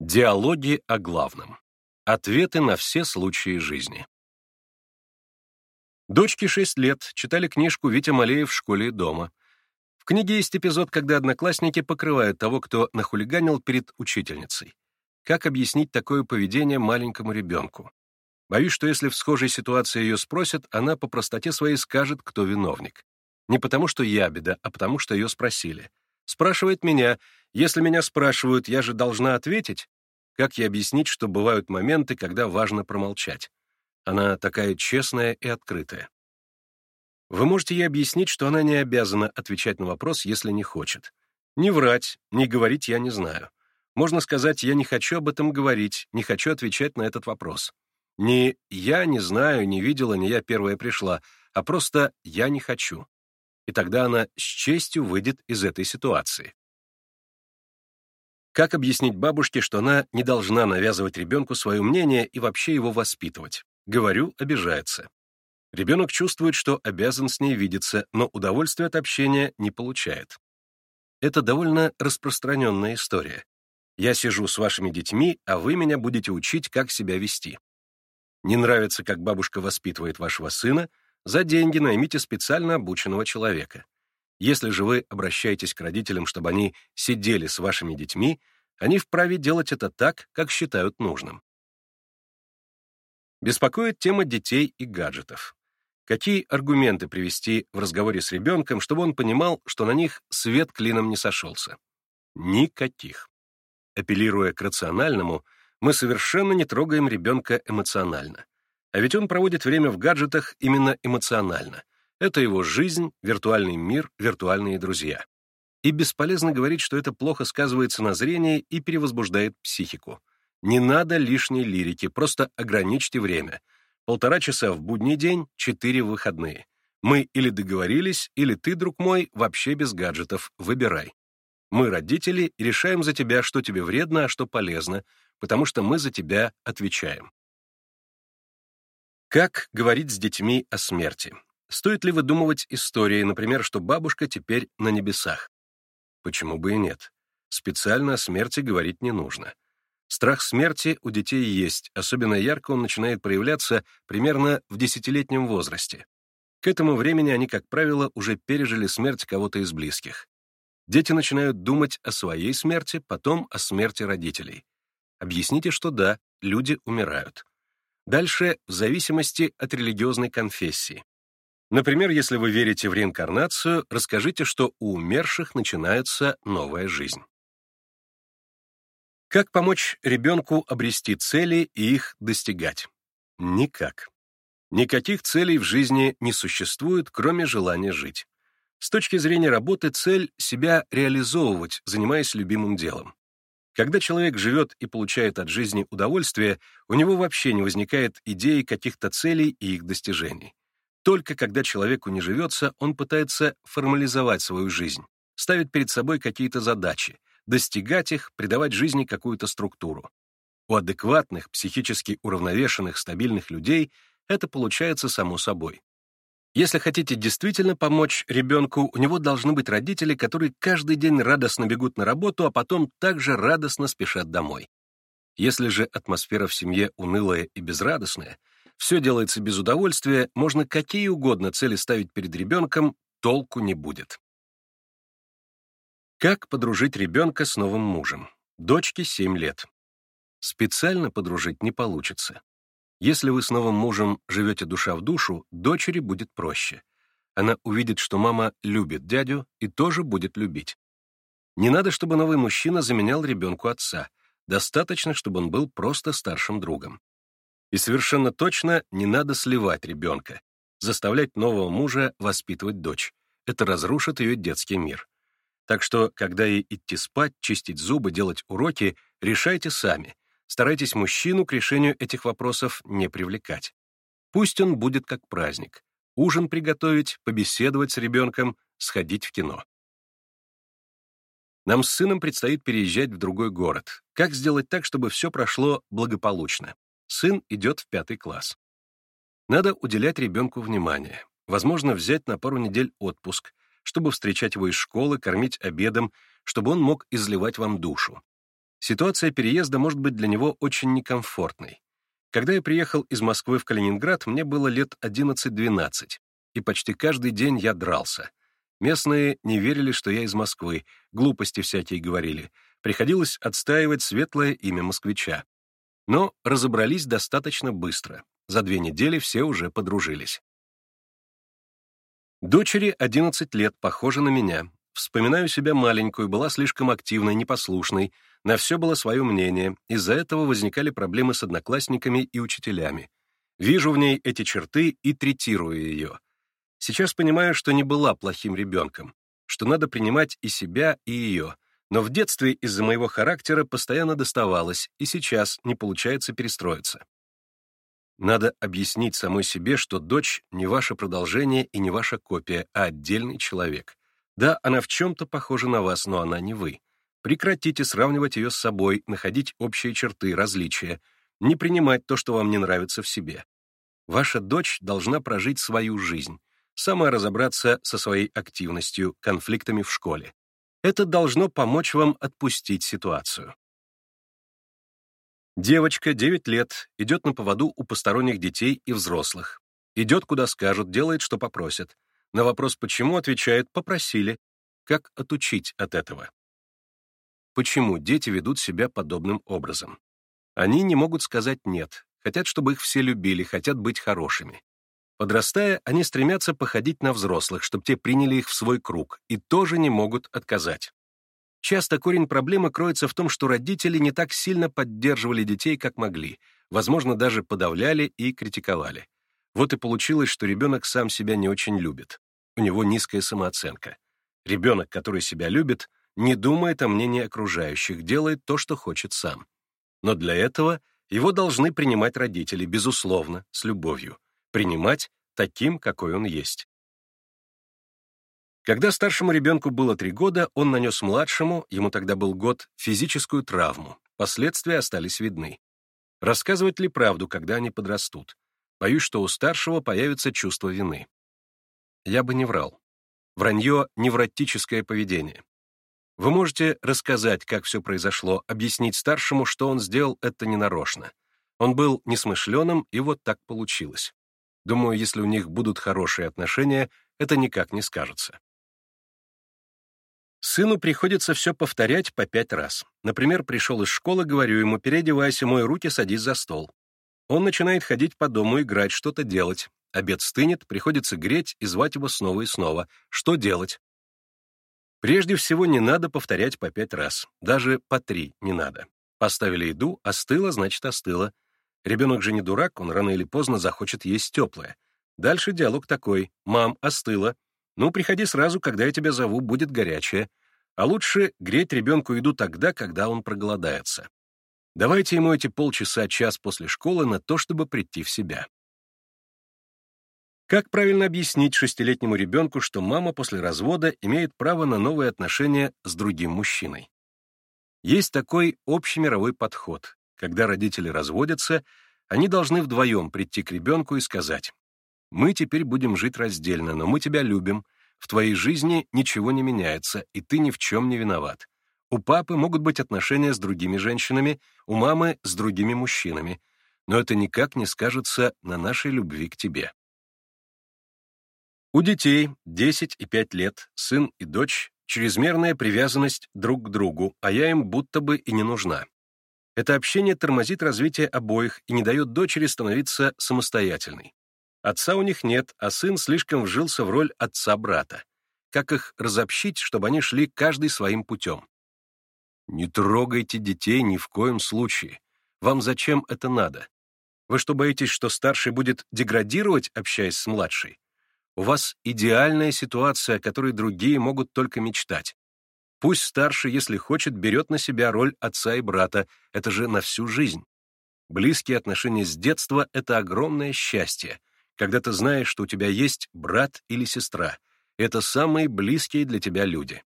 Диалоги о главном. Ответы на все случаи жизни. Дочке 6 лет читали книжку Витя Малеев в школе и дома. В книге есть эпизод, когда одноклассники покрывают того, кто нахулиганил перед учительницей. Как объяснить такое поведение маленькому ребенку? Боюсь, что если в схожей ситуации ее спросят, она по простоте своей скажет, кто виновник. Не потому, что я беда, а потому, что ее спросили. Спрашивает меня, если меня спрашивают, я же должна ответить? Как ей объяснить, что бывают моменты, когда важно промолчать? Она такая честная и открытая. Вы можете ей объяснить, что она не обязана отвечать на вопрос, если не хочет. Не врать, не говорить «я не знаю». Можно сказать «я не хочу об этом говорить, не хочу отвечать на этот вопрос». Не «я не знаю, не видела, не я первая пришла», а просто «я не хочу». И тогда она с честью выйдет из этой ситуации. Как объяснить бабушке, что она не должна навязывать ребенку свое мнение и вообще его воспитывать? Говорю, обижается. Ребенок чувствует, что обязан с ней видеться, но удовольствия от общения не получает. Это довольно распространенная история. Я сижу с вашими детьми, а вы меня будете учить, как себя вести. Не нравится, как бабушка воспитывает вашего сына, за деньги наймите специально обученного человека. Если же вы обращаетесь к родителям, чтобы они сидели с вашими детьми, они вправе делать это так, как считают нужным. Беспокоит тема детей и гаджетов. Какие аргументы привести в разговоре с ребенком, чтобы он понимал, что на них свет клином не сошелся? Никаких. Апеллируя к рациональному, мы совершенно не трогаем ребенка эмоционально. А ведь он проводит время в гаджетах именно эмоционально. Это его жизнь, виртуальный мир, виртуальные друзья. И бесполезно говорить, что это плохо сказывается на зрении и перевозбуждает психику. Не надо лишней лирики, просто ограничьте время. Полтора часа в будний день, четыре выходные. Мы или договорились, или ты, друг мой, вообще без гаджетов, выбирай. Мы, родители, решаем за тебя, что тебе вредно, а что полезно, потому что мы за тебя отвечаем. Как говорить с детьми о смерти? Стоит ли выдумывать истории, например, что бабушка теперь на небесах? Почему бы и нет? Специально о смерти говорить не нужно. Страх смерти у детей есть, особенно ярко он начинает проявляться примерно в десятилетнем возрасте. К этому времени они, как правило, уже пережили смерть кого-то из близких. Дети начинают думать о своей смерти, потом о смерти родителей. Объясните, что да, люди умирают. Дальше в зависимости от религиозной конфессии. Например, если вы верите в реинкарнацию, расскажите, что у умерших начинается новая жизнь. Как помочь ребенку обрести цели и их достигать? Никак. Никаких целей в жизни не существует, кроме желания жить. С точки зрения работы цель — себя реализовывать, занимаясь любимым делом. Когда человек живет и получает от жизни удовольствие, у него вообще не возникает идеи каких-то целей и их достижений. Только когда человеку не живется, он пытается формализовать свою жизнь, ставит перед собой какие-то задачи, достигать их, придавать жизни какую-то структуру. У адекватных, психически уравновешенных, стабильных людей это получается само собой. Если хотите действительно помочь ребенку, у него должны быть родители, которые каждый день радостно бегут на работу, а потом также радостно спешат домой. Если же атмосфера в семье унылая и безрадостная, все делается без удовольствия, можно какие угодно цели ставить перед ребенком, толку не будет. Как подружить ребенка с новым мужем? Дочке 7 лет. Специально подружить не получится. Если вы с новым мужем живете душа в душу, дочери будет проще. Она увидит, что мама любит дядю и тоже будет любить. Не надо, чтобы новый мужчина заменял ребенку отца. Достаточно, чтобы он был просто старшим другом. И совершенно точно не надо сливать ребенка, заставлять нового мужа воспитывать дочь. Это разрушит ее детский мир. Так что, когда ей идти спать, чистить зубы, делать уроки, решайте сами. Старайтесь мужчину к решению этих вопросов не привлекать. Пусть он будет как праздник. Ужин приготовить, побеседовать с ребенком, сходить в кино. Нам с сыном предстоит переезжать в другой город. Как сделать так, чтобы все прошло благополучно? Сын идет в пятый класс. Надо уделять ребенку внимание. Возможно, взять на пару недель отпуск, чтобы встречать его из школы, кормить обедом, чтобы он мог изливать вам душу. Ситуация переезда может быть для него очень некомфортной. Когда я приехал из Москвы в Калининград, мне было лет 11-12, и почти каждый день я дрался. Местные не верили, что я из Москвы, глупости всякие говорили. Приходилось отстаивать светлое имя москвича. Но разобрались достаточно быстро. За две недели все уже подружились. Дочери 11 лет, похожа на меня. Вспоминаю себя маленькую, была слишком активной, непослушной, на все было свое мнение, из-за этого возникали проблемы с одноклассниками и учителями. Вижу в ней эти черты и третирую ее. Сейчас понимаю, что не была плохим ребенком, что надо принимать и себя, и ее, но в детстве из-за моего характера постоянно доставалось, и сейчас не получается перестроиться. Надо объяснить самой себе, что дочь не ваше продолжение и не ваша копия, а отдельный человек. Да, она в чем-то похожа на вас, но она не вы. Прекратите сравнивать ее с собой, находить общие черты, различия, не принимать то, что вам не нравится в себе. Ваша дочь должна прожить свою жизнь, сама разобраться со своей активностью, конфликтами в школе. Это должно помочь вам отпустить ситуацию. Девочка, 9 лет, идет на поводу у посторонних детей и взрослых. Идет, куда скажут, делает, что попросят. На вопрос «почему?» отвечает «попросили». Как отучить от этого? Почему дети ведут себя подобным образом? Они не могут сказать «нет», хотят, чтобы их все любили, хотят быть хорошими. Подрастая, они стремятся походить на взрослых, чтобы те приняли их в свой круг, и тоже не могут отказать. Часто корень проблемы кроется в том, что родители не так сильно поддерживали детей, как могли, возможно, даже подавляли и критиковали. Вот и получилось, что ребенок сам себя не очень любит. У него низкая самооценка. Ребенок, который себя любит, не думает о мнении окружающих, делает то, что хочет сам. Но для этого его должны принимать родители, безусловно, с любовью. Принимать таким, какой он есть. Когда старшему ребенку было три года, он нанес младшему, ему тогда был год, физическую травму. Последствия остались видны. Рассказывать ли правду, когда они подрастут? Боюсь, что у старшего появится чувство вины. Я бы не врал. Вранье — невротическое поведение. Вы можете рассказать, как все произошло, объяснить старшему, что он сделал это ненарочно. Он был несмышленым, и вот так получилось. Думаю, если у них будут хорошие отношения, это никак не скажется. Сыну приходится все повторять по пять раз. Например, пришел из школы, говорю ему, переодевайся, мой руки, садись за стол. Он начинает ходить по дому, играть, что-то делать. Обед стынет, приходится греть и звать его снова и снова. Что делать? Прежде всего, не надо повторять по пять раз. Даже по три не надо. Поставили еду, остыло, значит, остыло. Ребенок же не дурак, он рано или поздно захочет есть теплое. Дальше диалог такой. «Мам, остыло. Ну, приходи сразу, когда я тебя зову, будет горячее. А лучше греть ребенку еду тогда, когда он проголодается. Давайте ему эти полчаса-час после школы на то, чтобы прийти в себя. Как правильно объяснить шестилетнему ребенку, что мама после развода имеет право на новые отношения с другим мужчиной? Есть такой общемировой подход. Когда родители разводятся, они должны вдвоем прийти к ребенку и сказать, мы теперь будем жить раздельно, но мы тебя любим. В твоей жизни ничего не меняется, и ты ни в чем не виноват. У папы могут быть отношения с другими женщинами, у мамы — с другими мужчинами, но это никак не скажется на нашей любви к тебе. У детей 10 и 5 лет, сын и дочь, чрезмерная привязанность друг к другу, а я им будто бы и не нужна. Это общение тормозит развитие обоих и не дает дочери становиться самостоятельной. Отца у них нет, а сын слишком вжился в роль отца-брата. Как их разобщить, чтобы они шли каждый своим путем? Не трогайте детей ни в коем случае. Вам зачем это надо? Вы что, боитесь, что старший будет деградировать, общаясь с младшей? У вас идеальная ситуация, о которой другие могут только мечтать. Пусть старший, если хочет, берет на себя роль отца и брата, это же на всю жизнь. Близкие отношения с детства — это огромное счастье, когда ты знаешь, что у тебя есть брат или сестра. Это самые близкие для тебя люди.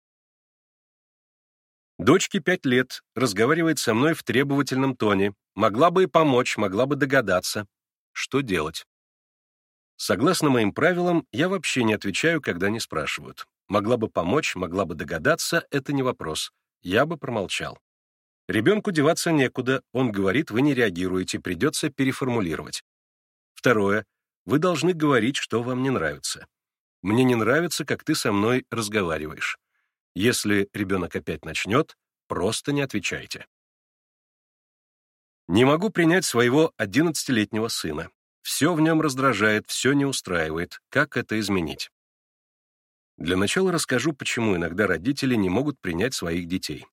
Дочке пять лет, разговаривает со мной в требовательном тоне. Могла бы и помочь, могла бы догадаться. Что делать? Согласно моим правилам, я вообще не отвечаю, когда не спрашивают. Могла бы помочь, могла бы догадаться — это не вопрос. Я бы промолчал. Ребенку деваться некуда, он говорит, вы не реагируете, придется переформулировать. Второе. Вы должны говорить, что вам не нравится. Мне не нравится, как ты со мной разговариваешь. Если ребенок опять начнет, просто не отвечайте. Не могу принять своего 11-летнего сына. Все в нем раздражает, все не устраивает. Как это изменить? Для начала расскажу, почему иногда родители не могут принять своих детей.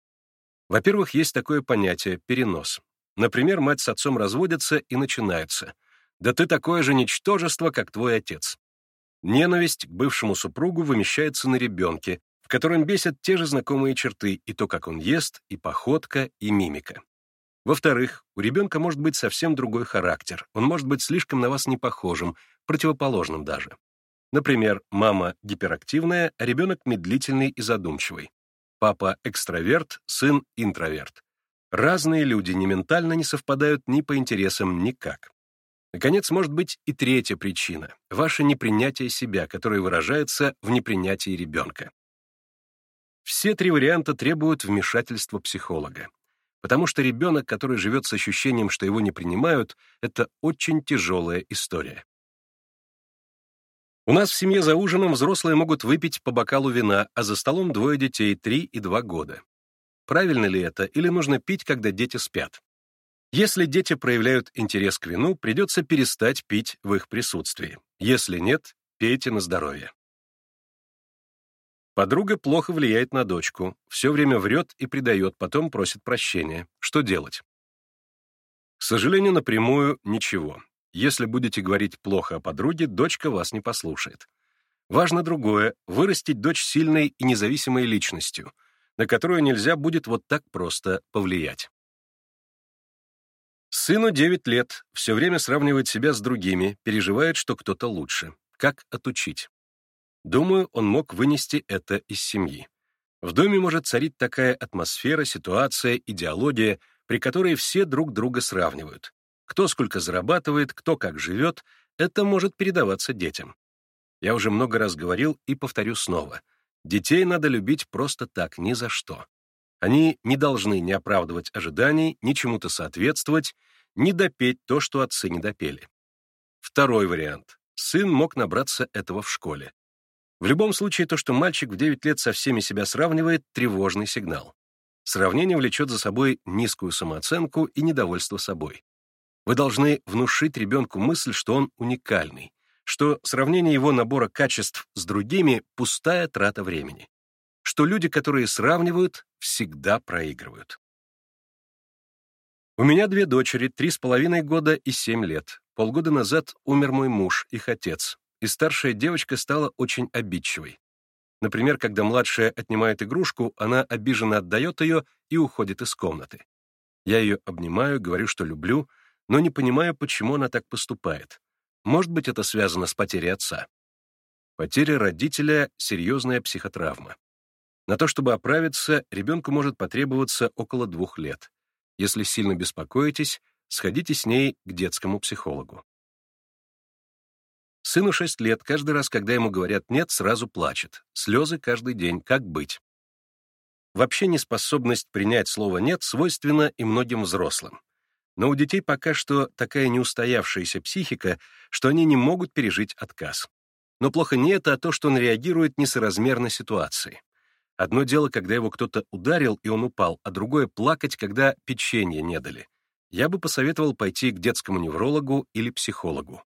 Во-первых, есть такое понятие «перенос». Например, мать с отцом разводятся и начинаются. «Да ты такое же ничтожество, как твой отец». Ненависть к бывшему супругу вымещается на ребенке, в котором бесят те же знакомые черты, и то, как он ест, и походка, и мимика. Во-вторых, у ребенка может быть совсем другой характер, он может быть слишком на вас не похожим, противоположным даже. Например, мама гиперактивная, а ребенок медлительный и задумчивый. Папа экстраверт, сын интроверт. Разные люди не ментально не совпадают ни по интересам никак. Наконец, может быть и третья причина — ваше непринятие себя, которое выражается в непринятии ребенка. Все три варианта требуют вмешательства психолога. Потому что ребенок, который живет с ощущением, что его не принимают, это очень тяжелая история. У нас в семье за ужином взрослые могут выпить по бокалу вина, а за столом двое детей, три и два года. Правильно ли это, или нужно пить, когда дети спят? Если дети проявляют интерес к вину, придется перестать пить в их присутствии. Если нет, пейте на здоровье. Подруга плохо влияет на дочку, все время врет и предает, потом просит прощения. Что делать? К сожалению, напрямую ничего. Если будете говорить плохо о подруге, дочка вас не послушает. Важно другое — вырастить дочь сильной и независимой личностью, на которую нельзя будет вот так просто повлиять. Сыну 9 лет, все время сравнивает себя с другими, переживает, что кто-то лучше. Как отучить? Думаю, он мог вынести это из семьи. В доме может царить такая атмосфера, ситуация, идеология, при которой все друг друга сравнивают. Кто сколько зарабатывает, кто как живет, это может передаваться детям. Я уже много раз говорил и повторю снова. Детей надо любить просто так, ни за что. Они не должны ни оправдывать ожиданий, ни чему-то соответствовать, ни допеть то, что отцы не допели. Второй вариант. Сын мог набраться этого в школе. В любом случае, то, что мальчик в 9 лет со всеми себя сравнивает, тревожный сигнал. Сравнение влечет за собой низкую самооценку и недовольство собой. Вы должны внушить ребенку мысль, что он уникальный, что сравнение его набора качеств с другими — пустая трата времени что люди, которые сравнивают, всегда проигрывают. У меня две дочери, три с половиной года и семь лет. Полгода назад умер мой муж, их отец, и старшая девочка стала очень обидчивой. Например, когда младшая отнимает игрушку, она обиженно отдает ее и уходит из комнаты. Я ее обнимаю, говорю, что люблю, но не понимаю, почему она так поступает. Может быть, это связано с потерей отца. Потеря родителя — серьезная психотравма. На то, чтобы оправиться, ребенку может потребоваться около двух лет. Если сильно беспокоитесь, сходите с ней к детскому психологу. Сыну 6 лет, каждый раз, когда ему говорят «нет», сразу плачет. Слезы каждый день, как быть? Вообще неспособность принять слово «нет» свойственна и многим взрослым. Но у детей пока что такая неустоявшаяся психика, что они не могут пережить отказ. Но плохо не это, а то, что он реагирует несоразмерно ситуации. Одно дело, когда его кто-то ударил, и он упал, а другое — плакать, когда печенье не дали. Я бы посоветовал пойти к детскому неврологу или психологу.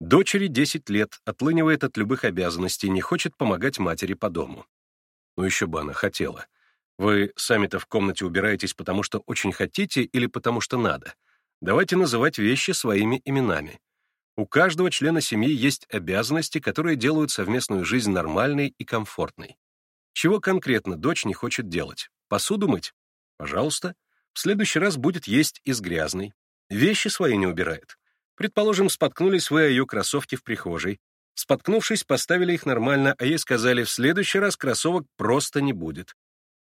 Дочери 10 лет, отлынивает от любых обязанностей, не хочет помогать матери по дому. Ну еще бы она хотела. Вы сами-то в комнате убираетесь, потому что очень хотите или потому что надо. Давайте называть вещи своими именами. У каждого члена семьи есть обязанности, которые делают совместную жизнь нормальной и комфортной. Чего конкретно дочь не хочет делать? Посуду мыть? Пожалуйста. В следующий раз будет есть из грязной. Вещи свои не убирает. Предположим, споткнулись вы о ее кроссовке в прихожей. Споткнувшись, поставили их нормально, а ей сказали, в следующий раз кроссовок просто не будет.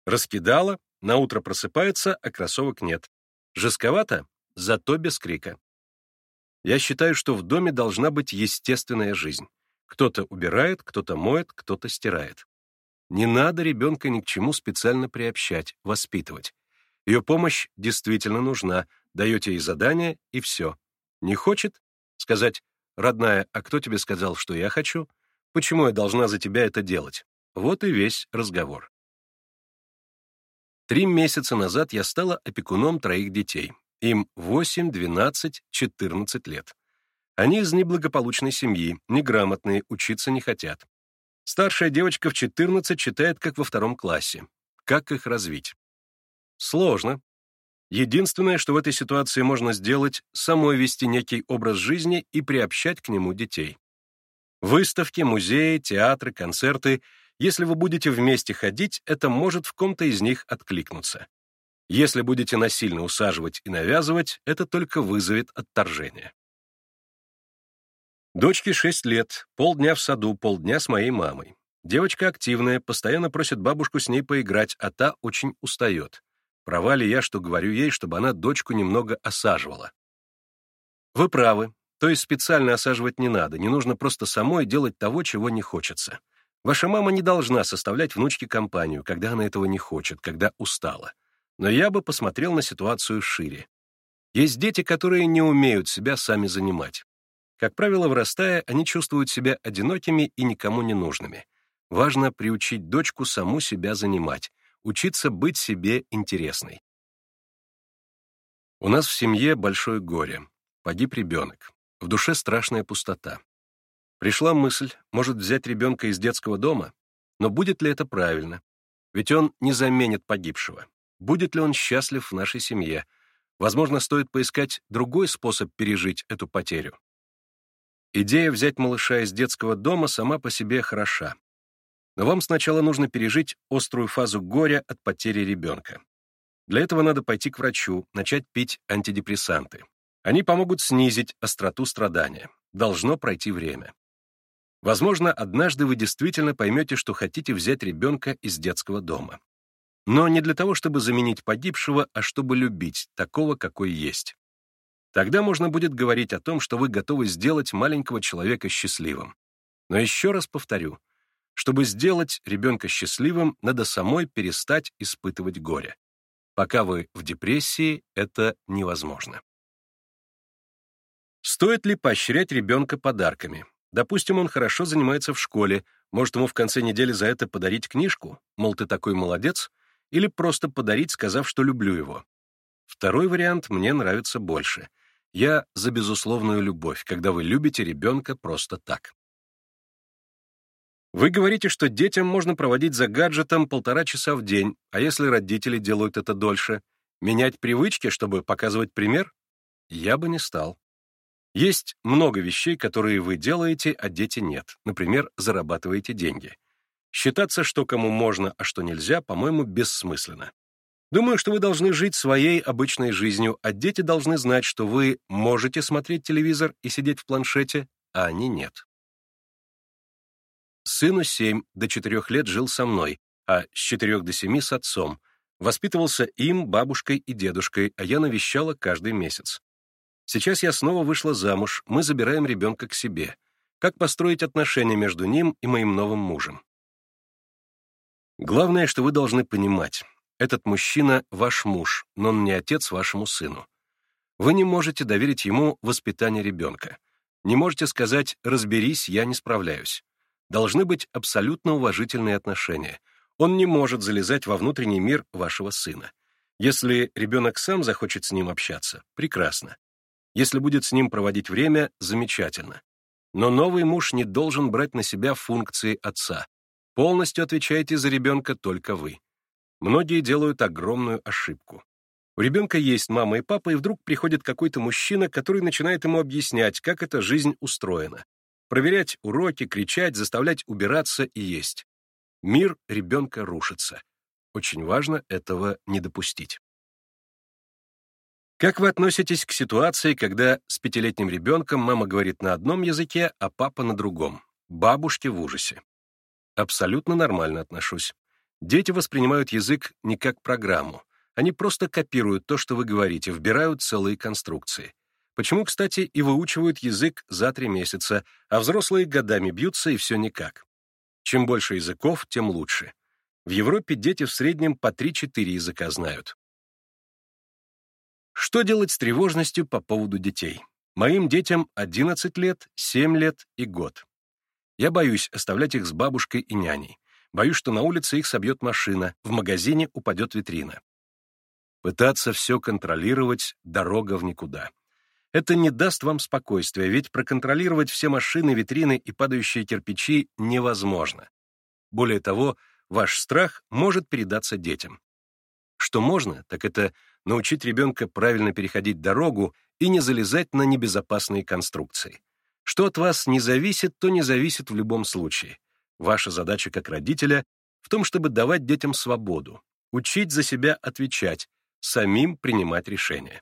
Раскидала, на утро просыпается, а кроссовок нет. Жестковато, зато без крика. Я считаю, что в доме должна быть естественная жизнь. Кто-то убирает, кто-то моет, кто-то стирает. Не надо ребенка ни к чему специально приобщать, воспитывать. Ее помощь действительно нужна, даете ей задание, и все. Не хочет? Сказать, родная, а кто тебе сказал, что я хочу? Почему я должна за тебя это делать? Вот и весь разговор. Три месяца назад я стала опекуном троих детей. Им 8, 12, 14 лет. Они из неблагополучной семьи, неграмотные, учиться не хотят. Старшая девочка в 14 читает как во втором классе. Как их развить? Сложно. Единственное, что в этой ситуации можно сделать, самой вести некий образ жизни и приобщать к нему детей. Выставки, музеи, театры, концерты. Если вы будете вместе ходить, это может в ком-то из них откликнуться. Если будете насильно усаживать и навязывать, это только вызовет отторжение. Дочке 6 лет, полдня в саду, полдня с моей мамой. Девочка активная, постоянно просит бабушку с ней поиграть, а та очень устает. Права ли я, что говорю ей, чтобы она дочку немного осаживала? Вы правы. То есть специально осаживать не надо, не нужно просто самой делать того, чего не хочется. Ваша мама не должна составлять внучке компанию, когда она этого не хочет, когда устала. Но я бы посмотрел на ситуацию шире. Есть дети, которые не умеют себя сами занимать. Как правило, вырастая, они чувствуют себя одинокими и никому не нужными. Важно приучить дочку саму себя занимать, учиться быть себе интересной. У нас в семье большое горе. Погиб ребенок. В душе страшная пустота. Пришла мысль, может взять ребенка из детского дома? Но будет ли это правильно? Ведь он не заменит погибшего. Будет ли он счастлив в нашей семье? Возможно, стоит поискать другой способ пережить эту потерю. Идея взять малыша из детского дома сама по себе хороша. Но вам сначала нужно пережить острую фазу горя от потери ребенка. Для этого надо пойти к врачу, начать пить антидепрессанты. Они помогут снизить остроту страдания. Должно пройти время. Возможно, однажды вы действительно поймете, что хотите взять ребенка из детского дома. Но не для того, чтобы заменить погибшего, а чтобы любить, такого, какой есть. Тогда можно будет говорить о том, что вы готовы сделать маленького человека счастливым. Но еще раз повторю, чтобы сделать ребенка счастливым, надо самой перестать испытывать горе. Пока вы в депрессии, это невозможно. Стоит ли поощрять ребенка подарками? Допустим, он хорошо занимается в школе, может ему в конце недели за это подарить книжку, мол, ты такой молодец, или просто подарить, сказав, что люблю его. Второй вариант мне нравится больше — я за безусловную любовь, когда вы любите ребенка просто так. Вы говорите, что детям можно проводить за гаджетом полтора часа в день, а если родители делают это дольше, менять привычки, чтобы показывать пример? Я бы не стал. Есть много вещей, которые вы делаете, а дети нет. Например, зарабатываете деньги. Считаться, что кому можно, а что нельзя, по-моему, бессмысленно. Думаю, что вы должны жить своей обычной жизнью, а дети должны знать, что вы можете смотреть телевизор и сидеть в планшете, а они нет. Сыну 7 до 4 лет жил со мной, а с 4 до 7 с отцом. Воспитывался им, бабушкой и дедушкой, а я навещала каждый месяц. Сейчас я снова вышла замуж, мы забираем ребенка к себе. Как построить отношения между ним и моим новым мужем? Главное, что вы должны понимать, этот мужчина — ваш муж, но он не отец вашему сыну. Вы не можете доверить ему воспитание ребенка. Не можете сказать «разберись, я не справляюсь». Должны быть абсолютно уважительные отношения. Он не может залезать во внутренний мир вашего сына. Если ребенок сам захочет с ним общаться, прекрасно. Если будет с ним проводить время, замечательно. Но новый муж не должен брать на себя функции отца. Полностью отвечаете за ребенка только вы. Многие делают огромную ошибку. У ребенка есть мама и папа, и вдруг приходит какой-то мужчина, который начинает ему объяснять, как эта жизнь устроена. Проверять уроки, кричать, заставлять убираться и есть. Мир ребенка рушится. Очень важно этого не допустить. Как вы относитесь к ситуации, когда с пятилетним ребенком мама говорит на одном языке, а папа на другом? Бабушки в ужасе. Абсолютно нормально отношусь. Дети воспринимают язык не как программу. Они просто копируют то, что вы говорите, вбирают целые конструкции. Почему, кстати, и выучивают язык за три месяца, а взрослые годами бьются и все никак? Чем больше языков, тем лучше. В Европе дети в среднем по 3-4 языка знают. Что делать с тревожностью по поводу детей? Моим детям 11 лет, 7 лет и год. Я боюсь оставлять их с бабушкой и няней. Боюсь, что на улице их собьет машина, в магазине упадет витрина. Пытаться все контролировать — дорога в никуда. Это не даст вам спокойствия, ведь проконтролировать все машины, витрины и падающие кирпичи невозможно. Более того, ваш страх может передаться детям. Что можно, так это научить ребенка правильно переходить дорогу и не залезать на небезопасные конструкции. Что от вас не зависит, то не зависит в любом случае. Ваша задача как родителя в том, чтобы давать детям свободу, учить за себя отвечать, самим принимать решения.